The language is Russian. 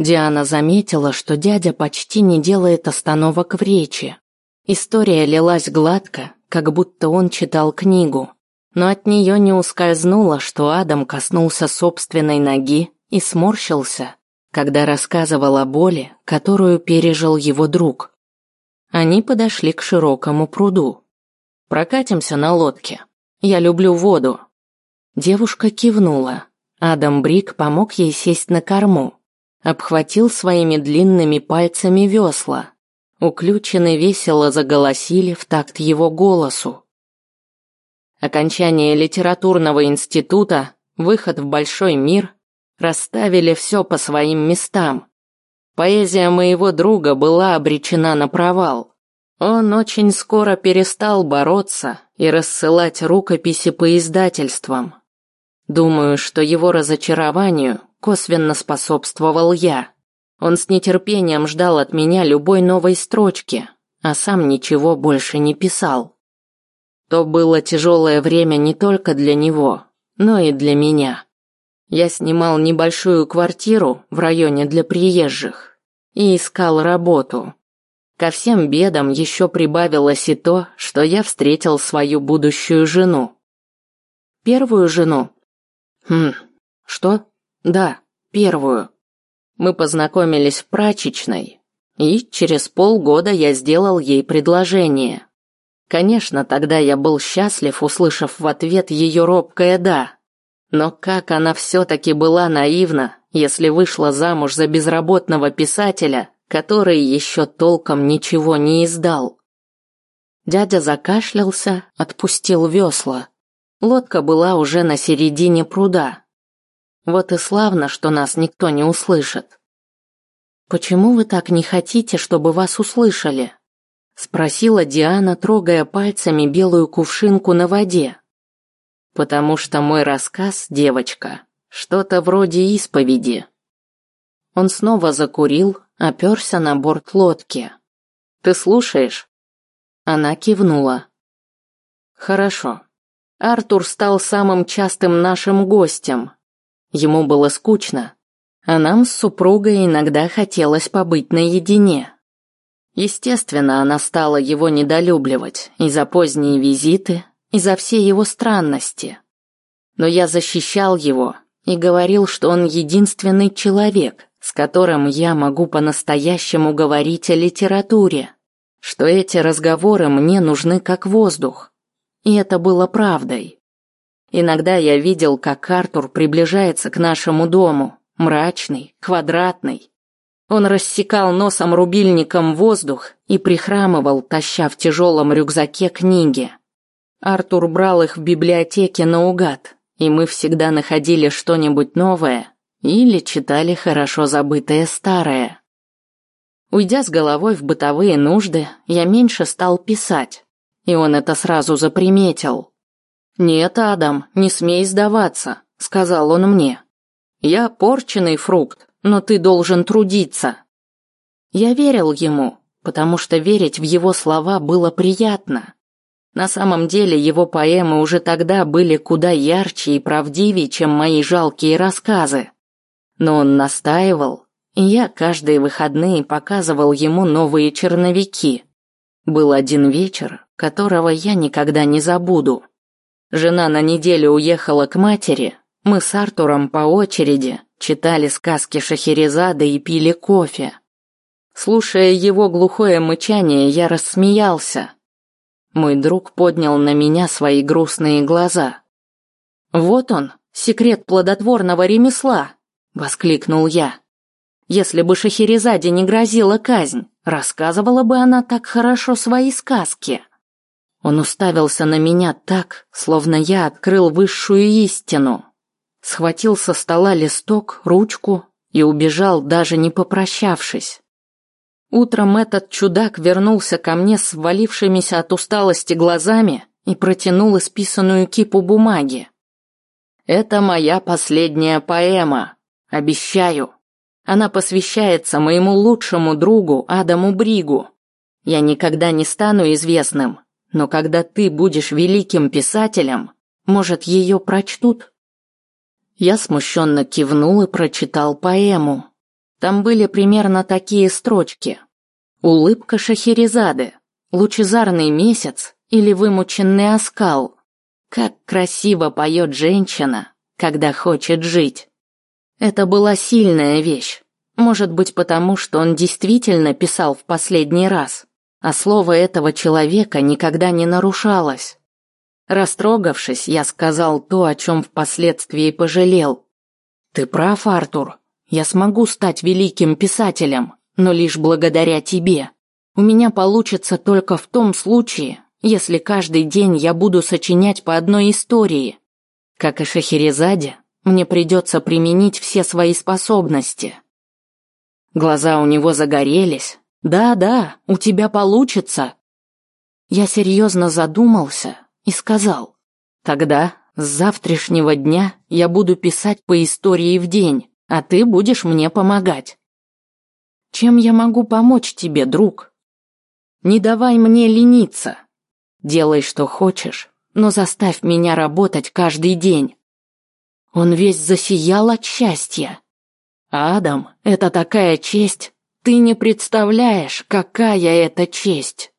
Диана заметила, что дядя почти не делает остановок в речи. История лилась гладко, как будто он читал книгу, но от нее не ускользнуло, что Адам коснулся собственной ноги и сморщился, когда рассказывал о боли, которую пережил его друг. Они подошли к широкому пруду. «Прокатимся на лодке. Я люблю воду». Девушка кивнула. Адам Брик помог ей сесть на корму обхватил своими длинными пальцами весла. Уключены весело заголосили в такт его голосу. Окончание литературного института, выход в большой мир, расставили все по своим местам. Поэзия моего друга была обречена на провал. Он очень скоро перестал бороться и рассылать рукописи по издательствам. Думаю, что его разочарованию косвенно способствовал я. Он с нетерпением ждал от меня любой новой строчки, а сам ничего больше не писал. То было тяжелое время не только для него, но и для меня. Я снимал небольшую квартиру в районе для приезжих и искал работу. Ко всем бедам еще прибавилось и то, что я встретил свою будущую жену. Первую жену? Хм, что? Да, первую. Мы познакомились в прачечной, и через полгода я сделал ей предложение. Конечно, тогда я был счастлив, услышав в ответ ее робкое «да». Но как она все-таки была наивна, если вышла замуж за безработного писателя, который еще толком ничего не издал. Дядя закашлялся, отпустил весла. Лодка была уже на середине пруда. Вот и славно, что нас никто не услышит. Почему вы так не хотите, чтобы вас услышали? спросила Диана, трогая пальцами белую кувшинку на воде. Потому что мой рассказ, девочка, что-то вроде исповеди. Он снова закурил, оперся на борт лодки. Ты слушаешь? Она кивнула. Хорошо. Артур стал самым частым нашим гостем, Ему было скучно, а нам с супругой иногда хотелось побыть наедине. Естественно, она стала его недолюбливать и за поздние визиты, и за все его странности. Но я защищал его и говорил, что он единственный человек, с которым я могу по-настоящему говорить о литературе, что эти разговоры мне нужны как воздух. И это было правдой. Иногда я видел, как Артур приближается к нашему дому, мрачный, квадратный. Он рассекал носом рубильником воздух и прихрамывал, таща в тяжелом рюкзаке книги. Артур брал их в библиотеке наугад, и мы всегда находили что-нибудь новое или читали хорошо забытое старое. Уйдя с головой в бытовые нужды, я меньше стал писать, и он это сразу заприметил. «Нет, Адам, не смей сдаваться», — сказал он мне. «Я порченый фрукт, но ты должен трудиться». Я верил ему, потому что верить в его слова было приятно. На самом деле его поэмы уже тогда были куда ярче и правдивее, чем мои жалкие рассказы. Но он настаивал, и я каждые выходные показывал ему новые черновики. Был один вечер, которого я никогда не забуду. Жена на неделю уехала к матери. Мы с Артуром по очереди читали сказки Шахерезады и пили кофе. Слушая его глухое мычание, я рассмеялся. Мой друг поднял на меня свои грустные глаза. «Вот он, секрет плодотворного ремесла!» — воскликнул я. «Если бы Шахерезаде не грозила казнь, рассказывала бы она так хорошо свои сказки». Он уставился на меня так, словно я открыл высшую истину. Схватил со стола листок, ручку и убежал, даже не попрощавшись. Утром этот чудак вернулся ко мне с валившимися от усталости глазами и протянул исписанную кипу бумаги. «Это моя последняя поэма, обещаю. Она посвящается моему лучшему другу Адаму Бригу. Я никогда не стану известным, но когда ты будешь великим писателем, может, ее прочтут? Я смущенно кивнул и прочитал поэму. Там были примерно такие строчки. Улыбка Шахерезады, лучезарный месяц или вымученный оскал. Как красиво поет женщина, когда хочет жить. Это была сильная вещь. Может быть, потому что он действительно писал в последний раз, а слово этого человека никогда не нарушалось. Растрогавшись, я сказал то, о чем впоследствии пожалел. «Ты прав, Артур. Я смогу стать великим писателем, но лишь благодаря тебе. У меня получится только в том случае, если каждый день я буду сочинять по одной истории. Как и Шахерезаде, мне придется применить все свои способности. Глаза у него загорелись. «Да-да, у тебя получится!» Я серьезно задумался и сказал. «Тогда с завтрашнего дня я буду писать по истории в день, а ты будешь мне помогать». «Чем я могу помочь тебе, друг?» «Не давай мне лениться. Делай, что хочешь, но заставь меня работать каждый день. Он весь засиял от счастья. «Адам, это такая честь! Ты не представляешь, какая это честь!»